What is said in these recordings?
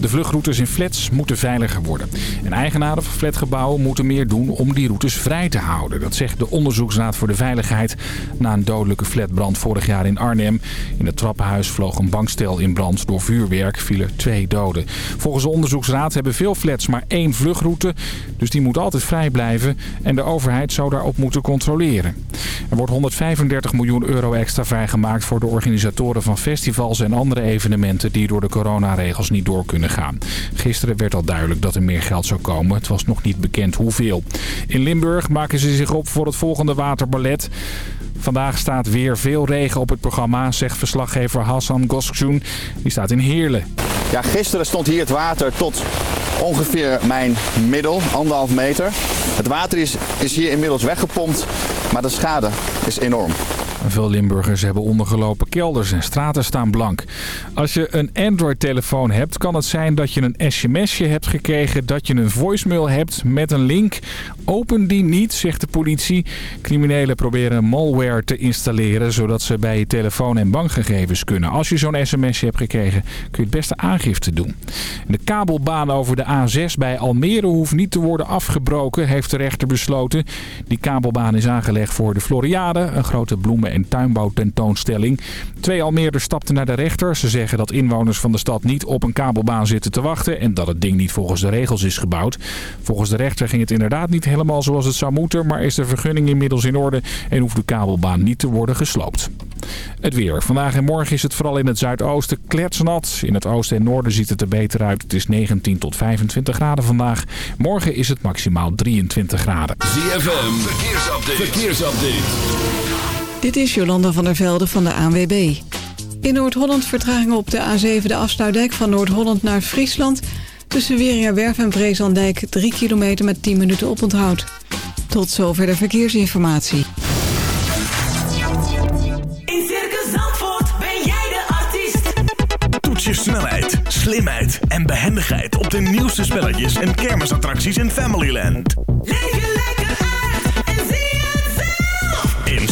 De vluchtroutes in flats moeten veiliger worden. En eigenaren van flatgebouwen moeten meer doen om die routes vrij te houden. Dat zegt de Onderzoeksraad voor de Veiligheid na een dodelijke flatbrand vorig jaar in Arnhem. In het trappenhuis vloog een bankstel in brand. Door vuurwerk vielen twee doden. Volgens de Onderzoeksraad hebben veel flats maar één vluchtroute. Dus die moet altijd vrij blijven en de overheid zou daarop moeten controleren. Er wordt 135 miljoen euro extra vrijgemaakt voor de organisatoren van festivals en andere evenementen die door de coronaregels niet door kunnen Gisteren werd al duidelijk dat er meer geld zou komen. Het was nog niet bekend hoeveel. In Limburg maken ze zich op voor het volgende waterballet. Vandaag staat weer veel regen op het programma, zegt verslaggever Hassan Goskjoen. Die staat in Heerlen. Ja, gisteren stond hier het water tot ongeveer mijn middel, anderhalf meter. Het water is, is hier inmiddels weggepompt, maar de schade is enorm. Veel Limburgers hebben ondergelopen kelders en straten staan blank. Als je een Android-telefoon hebt, kan het zijn dat je een sms'je hebt gekregen... dat je een voicemail hebt met een link. Open die niet, zegt de politie. Criminelen proberen malware te installeren... zodat ze bij je telefoon en bankgegevens kunnen. Als je zo'n sms'je hebt gekregen, kun je het beste aangifte doen. De kabelbaan over de A6 bij Almere hoeft niet te worden afgebroken... heeft de rechter besloten. Die kabelbaan is aangelegd voor de Floriade, een grote bloemen- en tuinbouwtentoonstelling. Twee Almeerders stapten naar de rechter. Ze zeggen dat inwoners van de stad niet op een kabelbaan zitten te wachten... en dat het ding niet volgens de regels is gebouwd. Volgens de rechter ging het inderdaad niet helemaal zoals het zou moeten... maar is de vergunning inmiddels in orde en hoeft de kabelbaan niet te worden gesloopt. Het weer. Vandaag en morgen is het vooral in het zuidoosten kletsnat. In het oosten en noorden ziet het er beter uit. Het is 19 tot 25 graden vandaag. Morgen is het maximaal 23 graden. ZFM, verkeersupdate. verkeersupdate. Dit is Jolanda van der Velde van de ANWB. In Noord-Holland vertragingen op de A7 de afsluitdijk van Noord-Holland naar Friesland... tussen Weeringerwerf en Breeslandijk 3 kilometer met 10 minuten oponthoud. Tot zover de verkeersinformatie. In Circus Zandvoort ben jij de artiest. Toets je snelheid, slimheid en behendigheid op de nieuwste spelletjes en kermisattracties in Familyland. Leef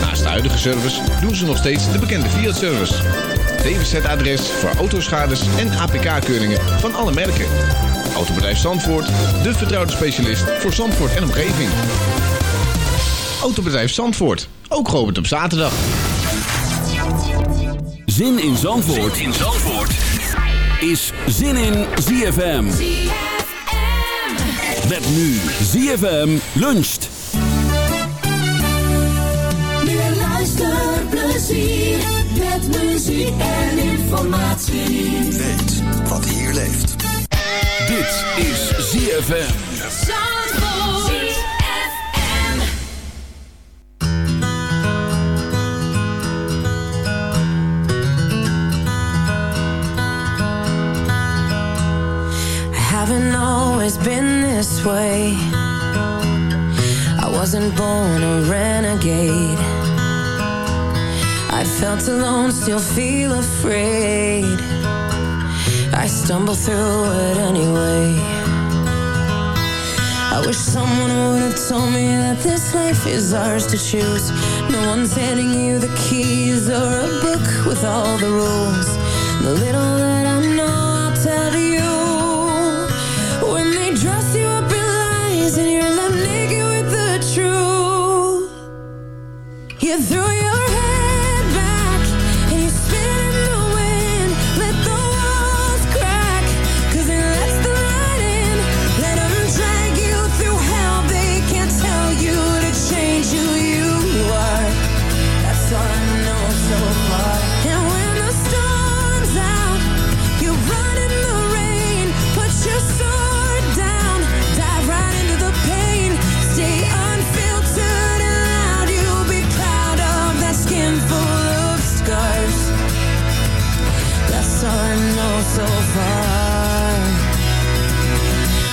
Naast de huidige service doen ze nog steeds de bekende Fiat-service. DWZ-adres voor autoschades en APK-keuringen van alle merken. Autobedrijf Zandvoort, de vertrouwde specialist voor Zandvoort en omgeving. Autobedrijf Zandvoort, ook geopend op zaterdag. Zin in Zandvoort, in Zandvoort. is Zin in ZFM. Met nu ZFM luncht. Muziek en informatie. Weet wat hier leeft. Dit is ZFM. Zandvoort. ZFM. I haven't always been this way. I wasn't born a renegade. I felt alone, still feel afraid. I stumble through it anyway. I wish someone would have told me that this life is ours to choose. No one's handing you the keys or a book with all the rules. The little that I know, I'll tell you. When they dress you up in lies and you're left naked with the truth, you throw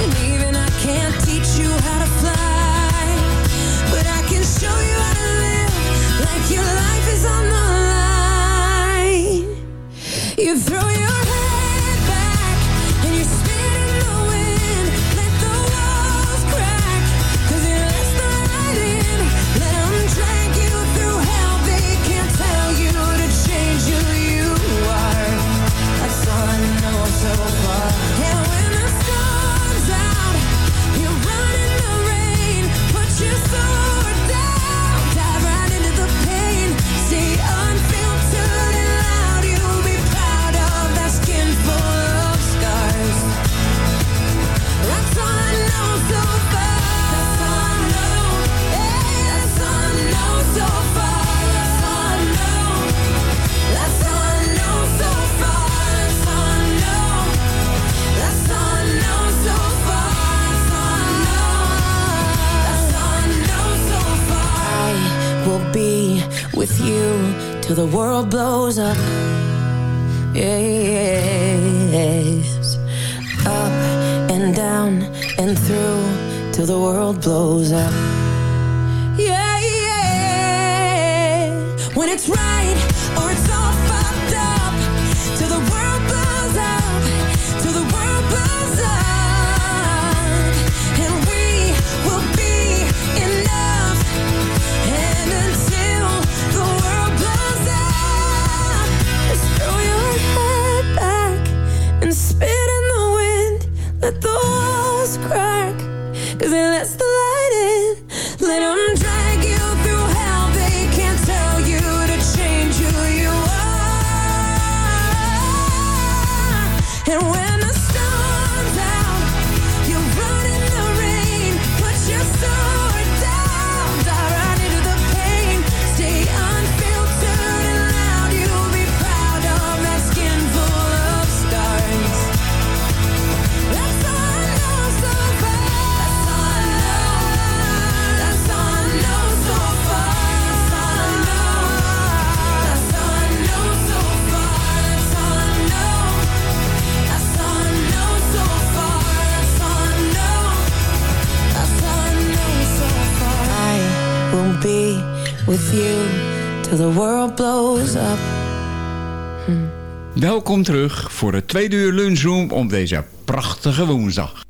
believe I can't teach you how to fly. welkom terug voor het tweede uur lunchroom op deze prachtige woensdag.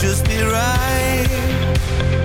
just be right.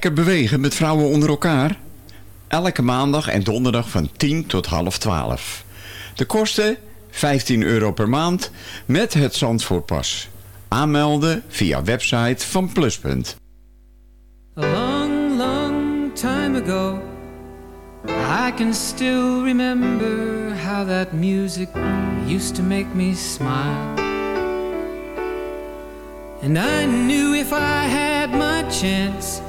Lekker bewegen met vrouwen onder elkaar? Elke maandag en donderdag van 10 tot half 12. De kosten 15 euro per maand met het Zandvoortpas. Aanmelden via website van Pluspunt. A long, long time ago, I can still remember how that music used to make me smile. And I knew if I had my chance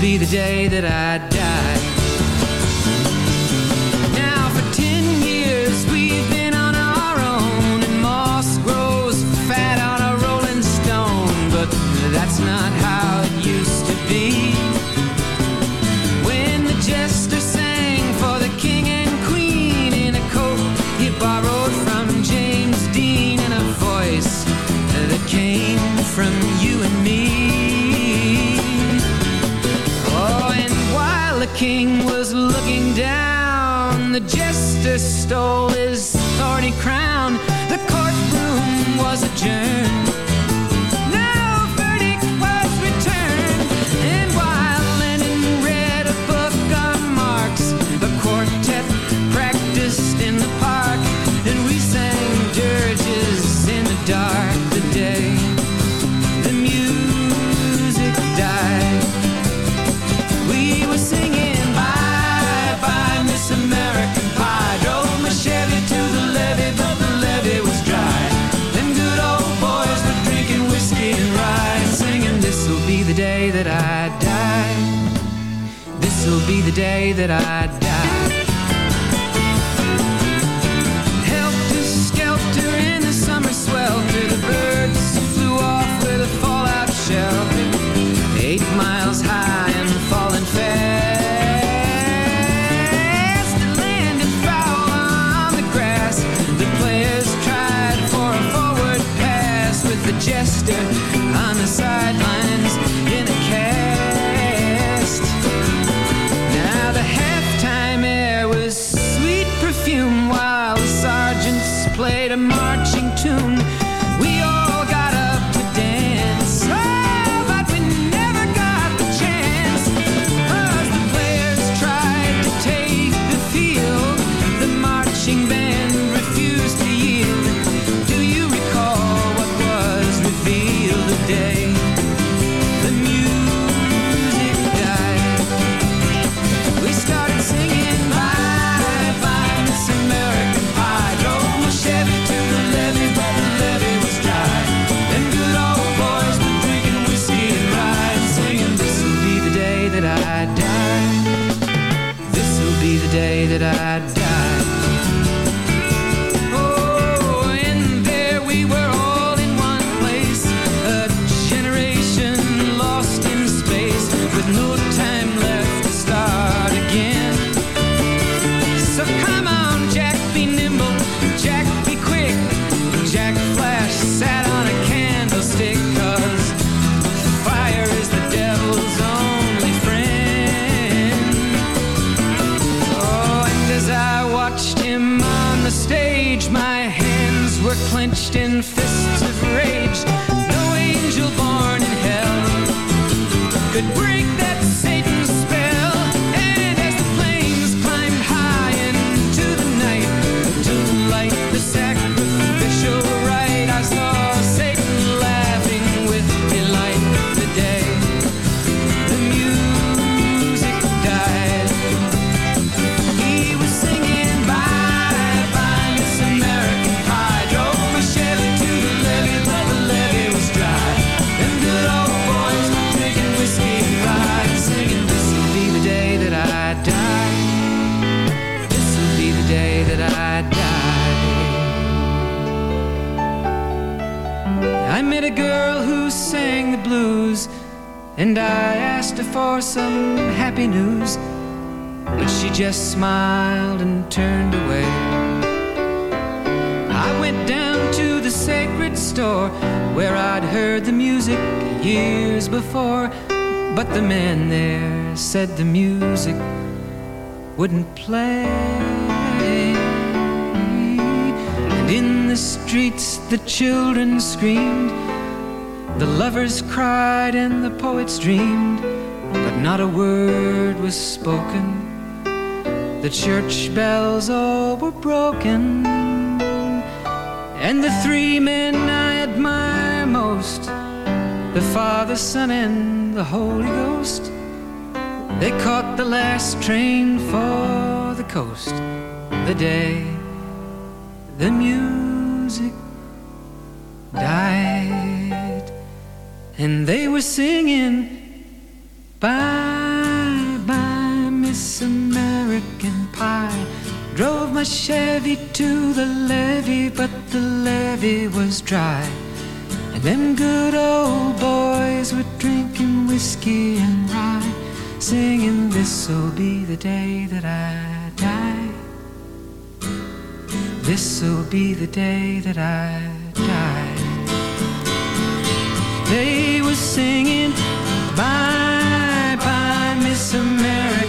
be the day that I stole day that I some happy news, but she just smiled and turned away. I went down to the sacred store where I'd heard the music years before, but the man there said the music wouldn't play. And in the streets, the children screamed, the lovers cried, and the poets dreamed not a word was spoken. The church bells all were broken. And the three men I admire most the Father, Son, and the Holy Ghost they caught the last train for the coast. The day the music died, and they were singing. Bye bye, Miss American Pie. Drove my Chevy to the levee, but the levee was dry. And them good old boys were drinking whiskey and rye, singing, This'll be the day that I die. This'll be the day that I die. They were singing, Bye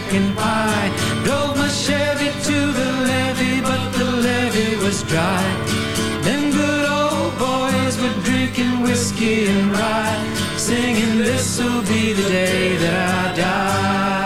chicken pie. Drove my Chevy to the levee, but the levee was dry. Them good old boys were drinking whiskey and rye, singing, This'll be the day that I die.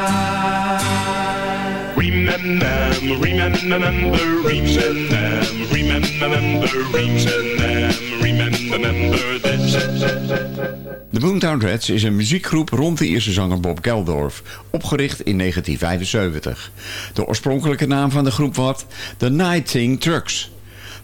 De Boomtown Rats is een muziekgroep rond de eerste zanger Bob Geldorf, opgericht in 1975. De oorspronkelijke naam van de groep was The Nighting Trucks.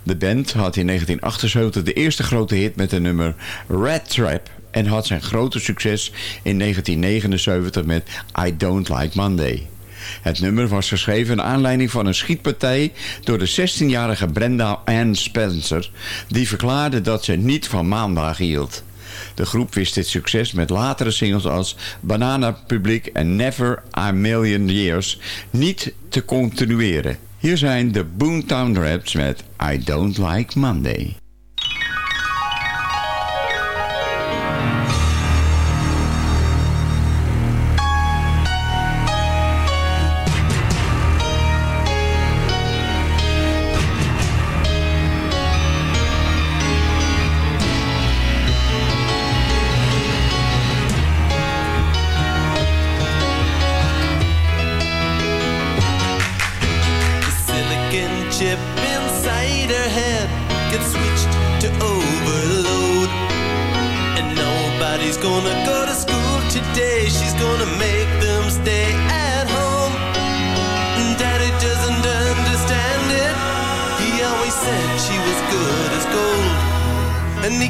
De band had in 1978 de eerste grote hit met de nummer Red Trap en had zijn grote succes in 1979 met I Don't Like Monday. Het nummer was geschreven naar aanleiding van een schietpartij door de 16-jarige Brenda Ann Spencer, die verklaarde dat ze niet van maandag hield. De groep wist dit succes met latere singles als Banana Public en Never a Million Years niet te continueren. Hier zijn de Boomtown Raps met I Don't Like Monday.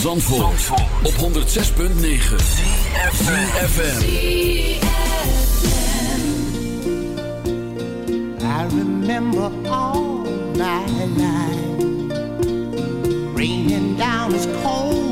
Van Zandvoort, op 106.9 FM. I remember all my life. Raining down as cold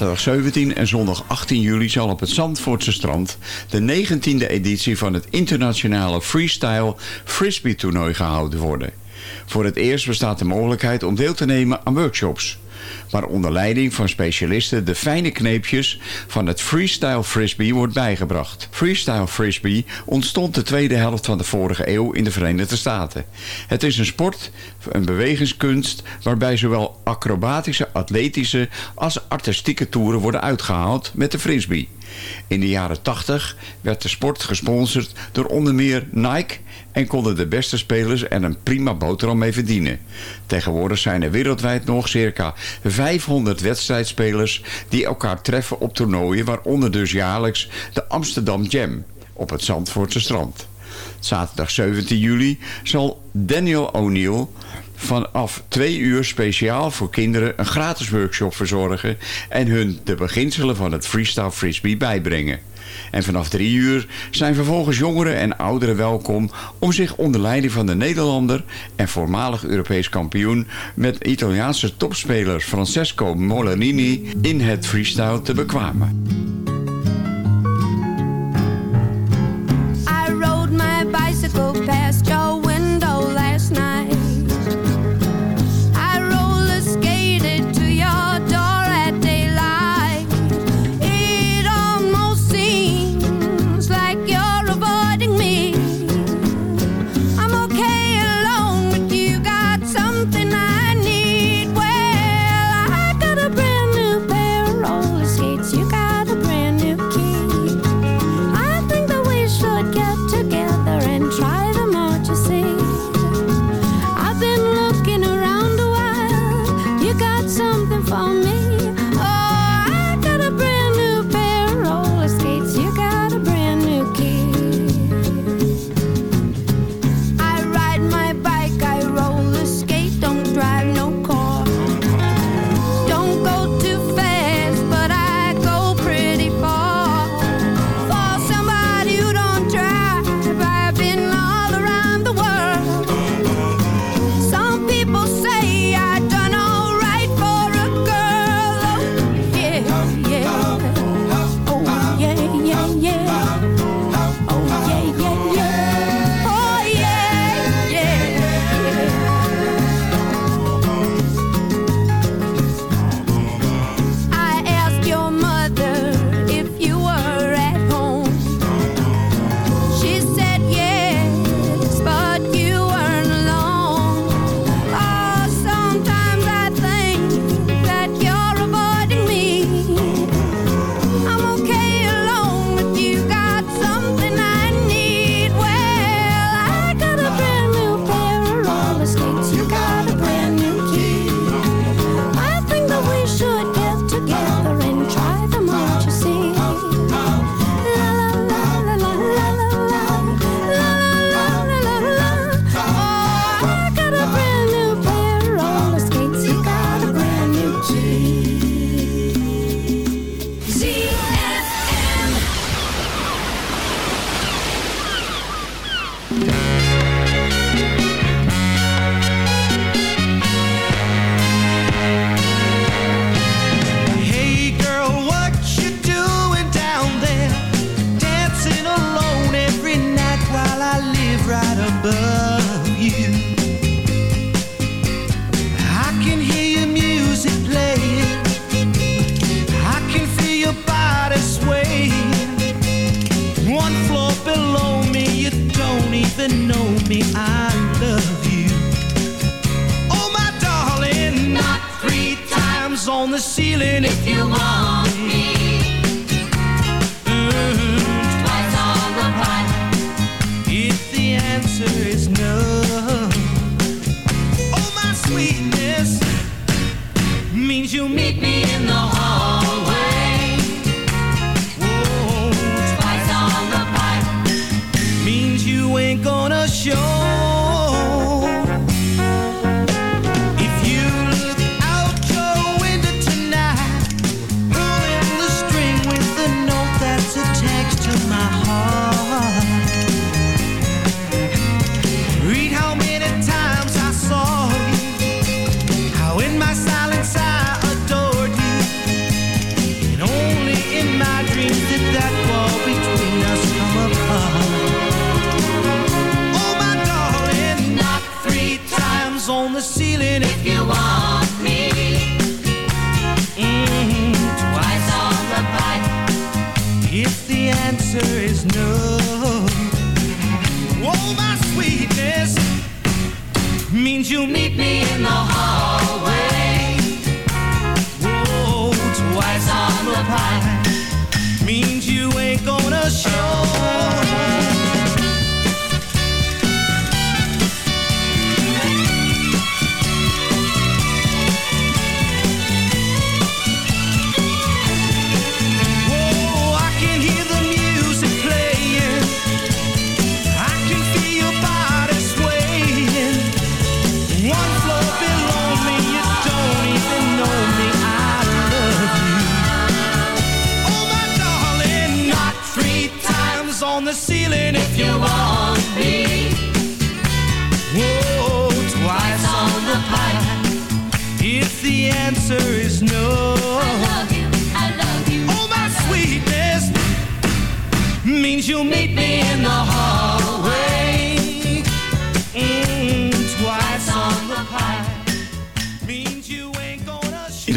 Zaterdag 17 en zondag 18 juli zal op het Zandvoortse strand de 19e editie van het internationale freestyle frisbee toernooi gehouden worden. Voor het eerst bestaat de mogelijkheid om deel te nemen aan workshops. Waar onder leiding van specialisten de fijne kneepjes van het freestyle frisbee wordt bijgebracht. Freestyle frisbee ontstond de tweede helft van de vorige eeuw in de Verenigde Staten. Het is een sport, een bewegingskunst waarbij zowel acrobatische, atletische als artistieke toeren worden uitgehaald met de frisbee. In de jaren 80 werd de sport gesponsord door onder meer Nike en konden de beste spelers er een prima boterham mee verdienen. Tegenwoordig zijn er wereldwijd nog circa 500 wedstrijdspelers die elkaar treffen op toernooien, waaronder dus jaarlijks de Amsterdam Jam op het Zandvoortse strand. Zaterdag 17 juli zal Daniel O'Neill vanaf twee uur speciaal voor kinderen een gratis workshop verzorgen en hun de beginselen van het freestyle frisbee bijbrengen. En vanaf drie uur zijn vervolgens jongeren en ouderen welkom om zich onder leiding van de Nederlander en voormalig Europees kampioen met Italiaanse topspeler Francesco Molinini in het freestyle te bekwamen.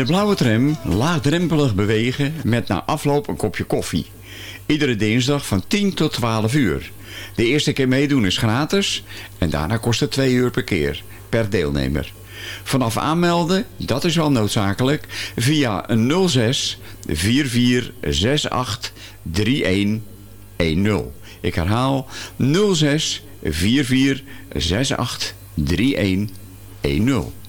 De blauwe tram laagdrempelig bewegen met na afloop een kopje koffie. Iedere dinsdag van 10 tot 12 uur. De eerste keer meedoen is gratis en daarna kost het 2 uur per keer, per deelnemer. Vanaf aanmelden, dat is wel noodzakelijk, via een 06 4468 3110. Ik herhaal 06 4468 3110.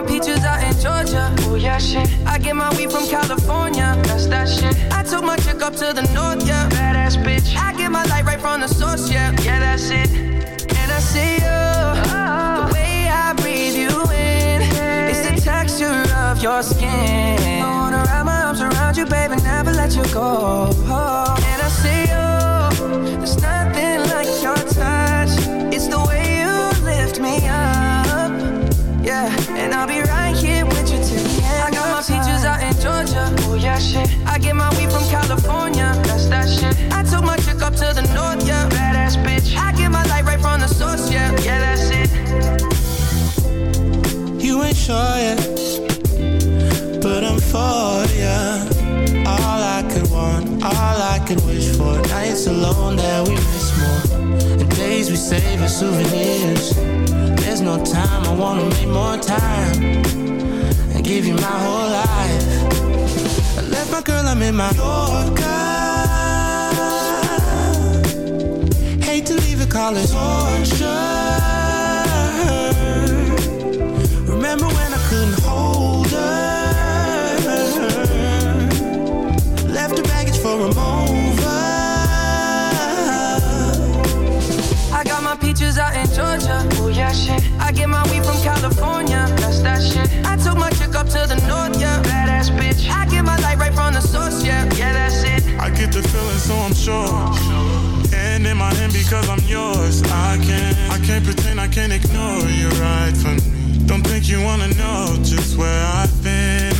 My peaches out in Georgia. Oh yeah, shit. I get my weed from California. That's that shit. I took my chick up to the north, yeah. Badass bitch. I get my light right from the source, yeah. Yeah, that's it. And I see you. Uh-huh. The way I breathe you in. It's the texture of your skin. I wanna wrap my arms around you, baby, never let you go. Oh. And I see you. There's nothing like your touch. I'll be right here with you till the end. I got my peaches out in Georgia. Oh yeah, shit. I get my weed from California. That's that shit. I took my chick up to the north, yeah. Badass bitch. I get my light right from the source, yeah. Yeah, that's it. You ain't sure yet, but I'm for ya. All I could want, all I could wish for. Nights alone that we miss more. And days we save as souvenirs. There's no time, I wanna make more time. And give you my whole life. I left my girl, I'm in my Yorker. Hate to leave it, call torture. Remember when Oh shit. I get my weed from California. That's that shit. I took my chick up to the north, yeah. Badass bitch. I get my light right from the source, yeah. Yeah, that's it. I get the feeling, so I'm sure. And in my hand because I'm yours. I can't, I can't pretend I can't ignore you right from me. Don't think you wanna know just where I've been.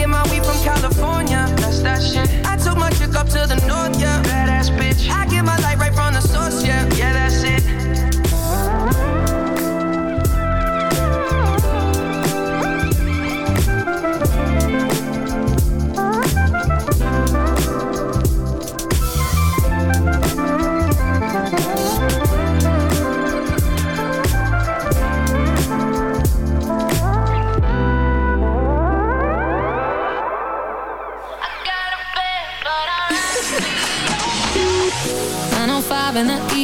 Get my weed from California.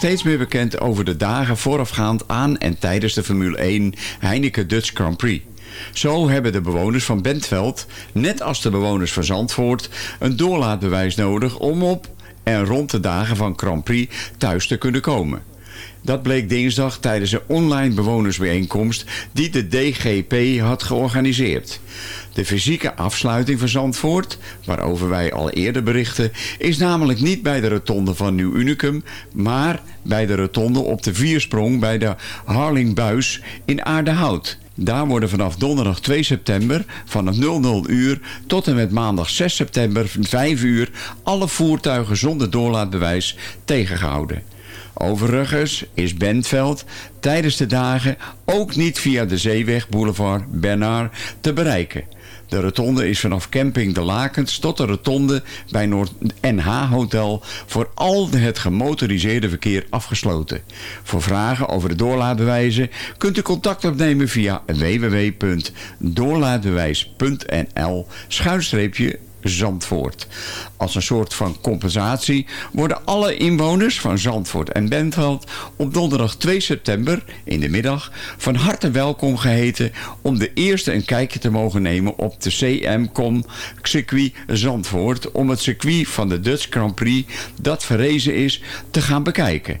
Steeds meer bekend over de dagen voorafgaand aan en tijdens de Formule 1 Heineken Dutch Grand Prix. Zo hebben de bewoners van Bentveld, net als de bewoners van Zandvoort, een doorlaatbewijs nodig om op en rond de dagen van Grand Prix thuis te kunnen komen. Dat bleek dinsdag tijdens een online bewonersbijeenkomst die de DGP had georganiseerd. De fysieke afsluiting van Zandvoort, waarover wij al eerder berichten, is namelijk niet bij de rotonde van Nieuw Unicum, maar bij de rotonde op de Viersprong bij de Harlingbuis in Aardehout. Daar worden vanaf donderdag 2 september vanaf 00 uur tot en met maandag 6 september 5 uur alle voertuigen zonder doorlaatbewijs tegengehouden. Overigens is Bentveld tijdens de dagen ook niet via de Zeeweg Boulevard Bernard te bereiken. De rotonde is vanaf camping De Lakens tot de rotonde bij Noord NH Hotel voor al het gemotoriseerde verkeer afgesloten. Voor vragen over de doorlaatbewijzen kunt u contact opnemen via www.doorlaatbewijs.nl schuinstreepje Zandvoort. Als een soort van compensatie worden alle inwoners van Zandvoort en Bentveld op donderdag 2 september in de middag van harte welkom geheten om de eerste een kijkje te mogen nemen op de CM-Com circuit Zandvoort om het circuit van de Dutch Grand Prix dat verrezen is te gaan bekijken.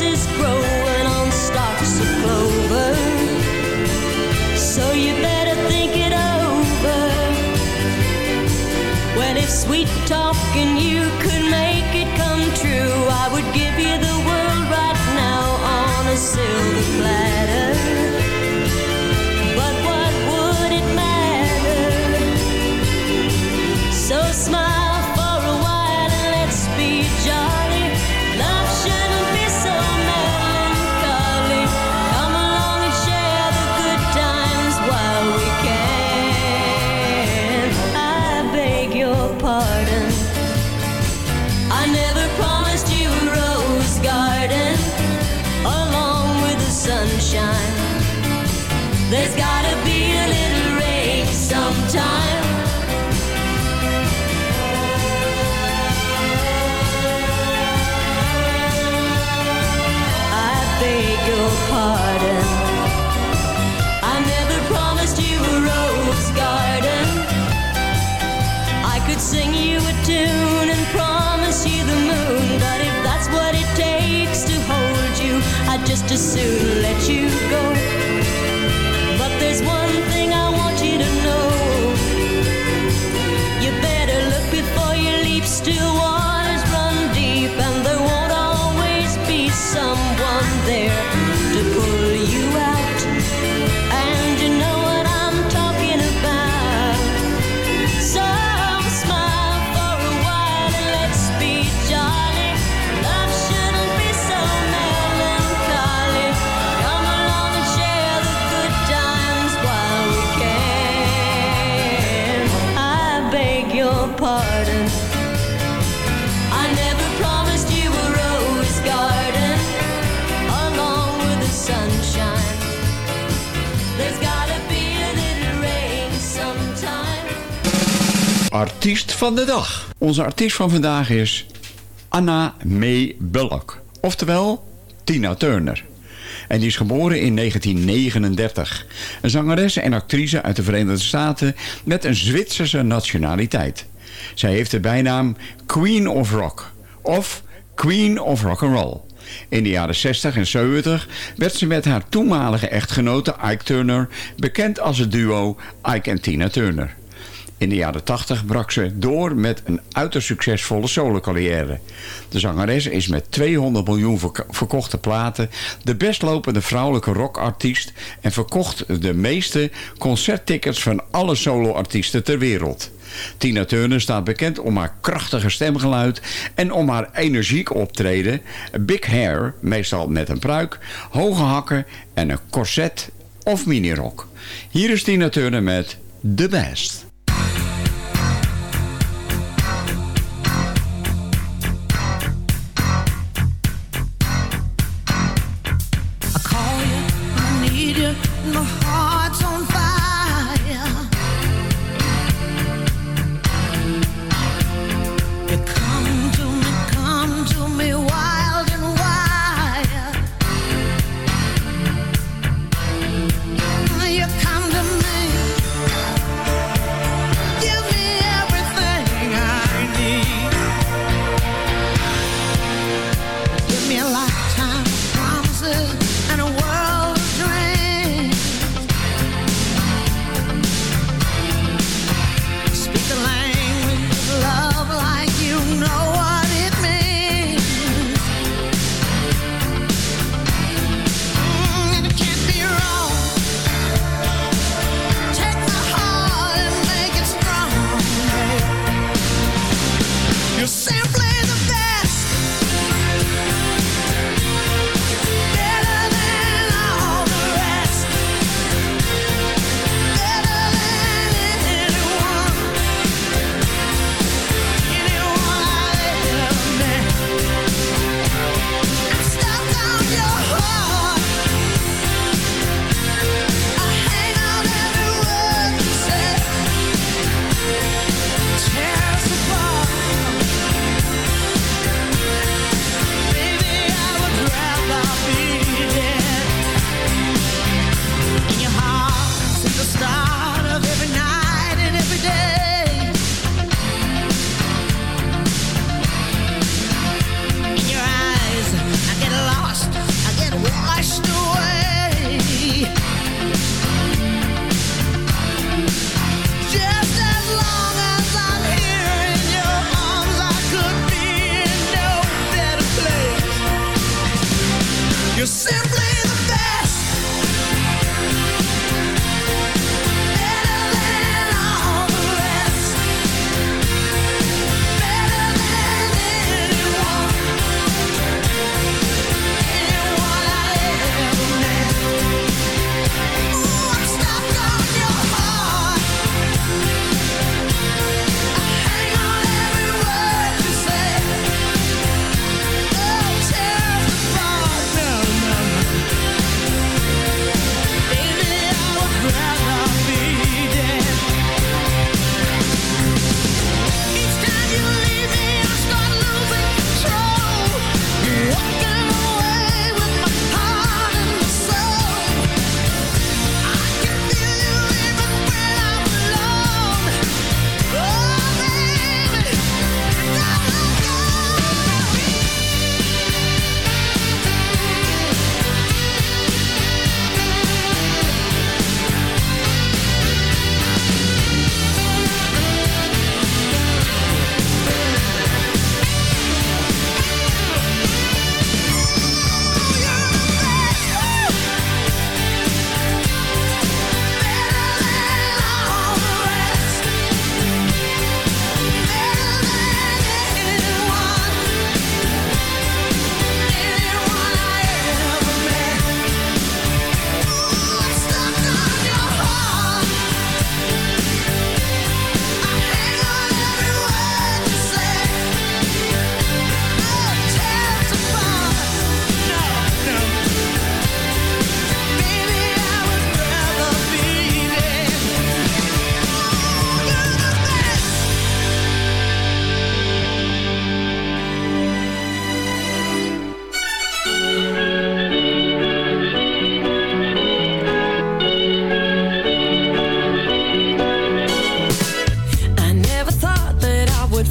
roses growing on stalks of clover. So you better think it over. Well, if sweet talking you could make it come true, I would give you the world right now on a silver platter. Artiest van de dag. Onze artiest van vandaag is Anna May Bullock. Oftewel Tina Turner. En die is geboren in 1939. Een zangeres en actrice uit de Verenigde Staten met een Zwitserse nationaliteit. Zij heeft de bijnaam Queen of Rock of Queen of Rock and Roll. In de jaren 60 en 70 werd ze met haar toenmalige echtgenote Ike Turner bekend als het duo Ike en Tina Turner. In de jaren 80 brak ze door met een uiterst succesvolle solo-carrière. De zangeres is met 200 miljoen verk- verkochte platen de bestlopende vrouwelijke rockartiest en verkocht de meeste concerttickets van alle solo-artiesten ter wereld. Tina Turner staat bekend om haar krachtige stemgeluid en om haar energiek optreden, big hair, meestal met een pruik, hoge hakken en een corset of minirok. Hier is Tina Turner met The Best.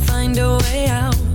Find a way out.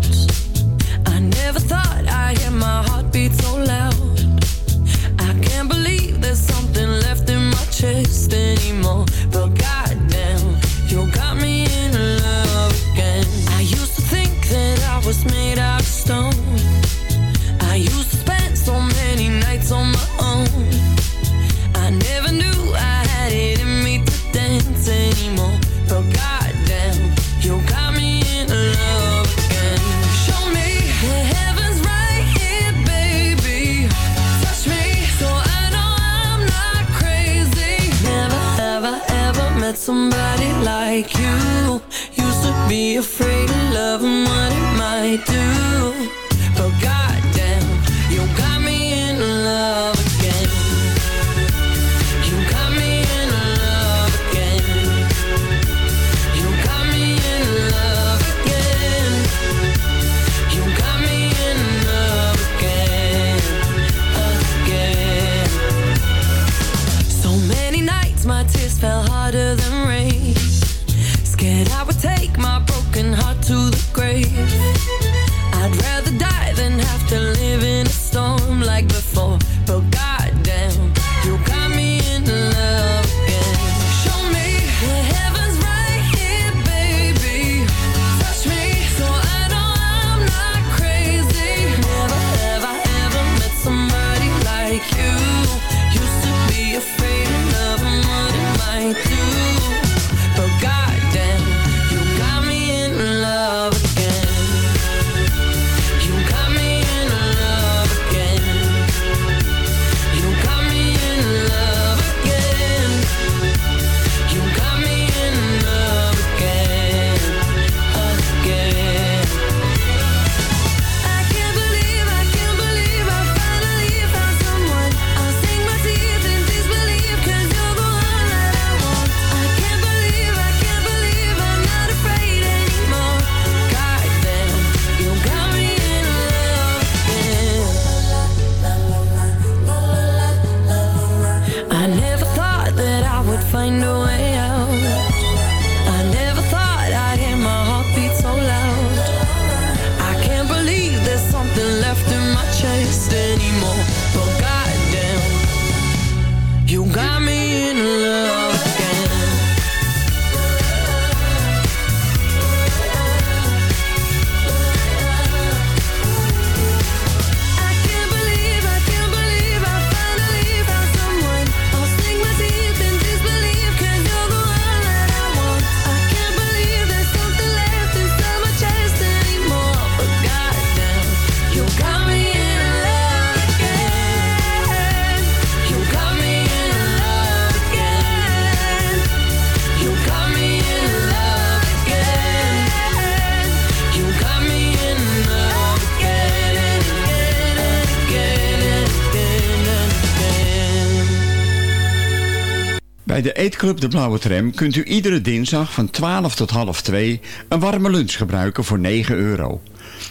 Bij de Blauwe Tram kunt u iedere dinsdag van 12 tot half 2 een warme lunch gebruiken voor 9 euro.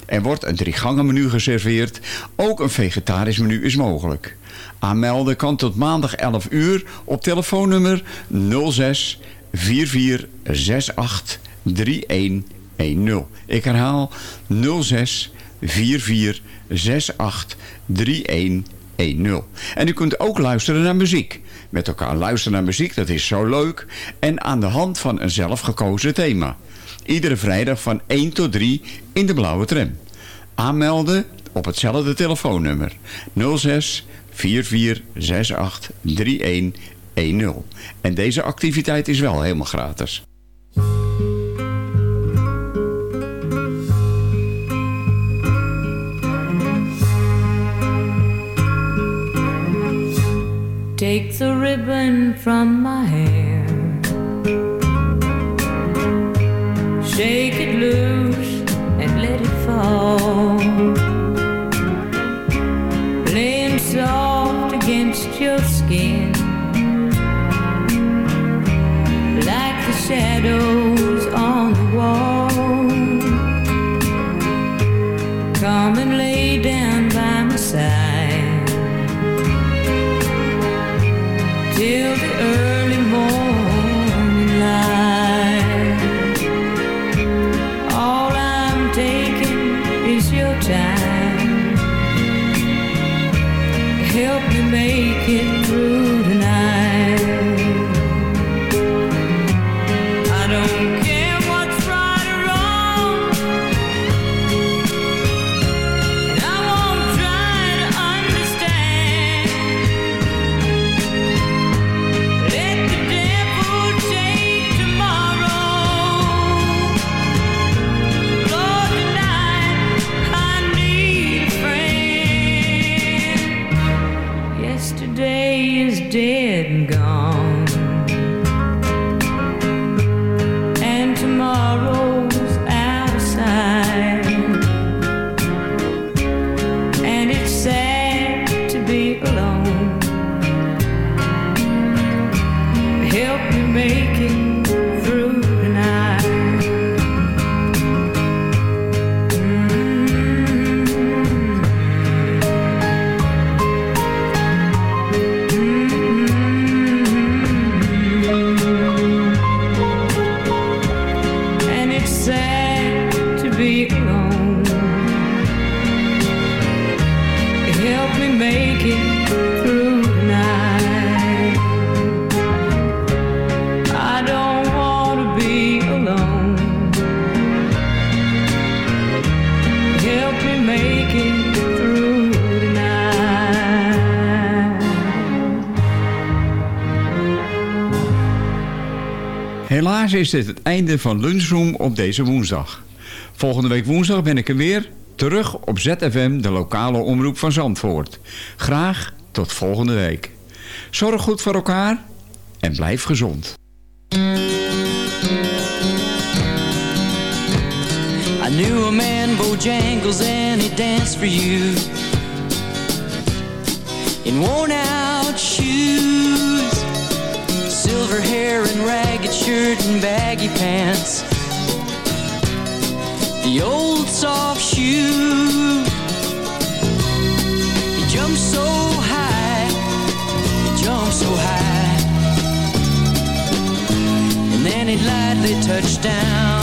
Er wordt een drie gangen menu geserveerd. Ook een vegetarisch menu is mogelijk. Aanmelden kan tot maandag 11 uur op telefoonnummer 06 44 68 3110. Ik herhaal 06 44 68 3110. En u kunt ook luisteren naar muziek. Met elkaar luisteren naar muziek, dat is zo leuk. En aan de hand van een zelf gekozen thema. Iedere vrijdag van 1 tot 3 in de blauwe tram. Aanmelden op hetzelfde telefoonnummer 06 44 68 3110. En deze activiteit is wel helemaal gratis. Take the ribbon from my dead and gone, dit het einde van Lunchroom op deze woensdag. Volgende week woensdag ben ik er weer. Terug op ZFM, de lokale omroep van Zandvoort. Graag tot volgende week. Zorg goed voor elkaar en blijf gezond. Man, and he for you in worn out shoes, silver hair and ragged shirt and baggy pants. The old soft shoe. He jumped so high, he jumped so high, and then he lightly touched down.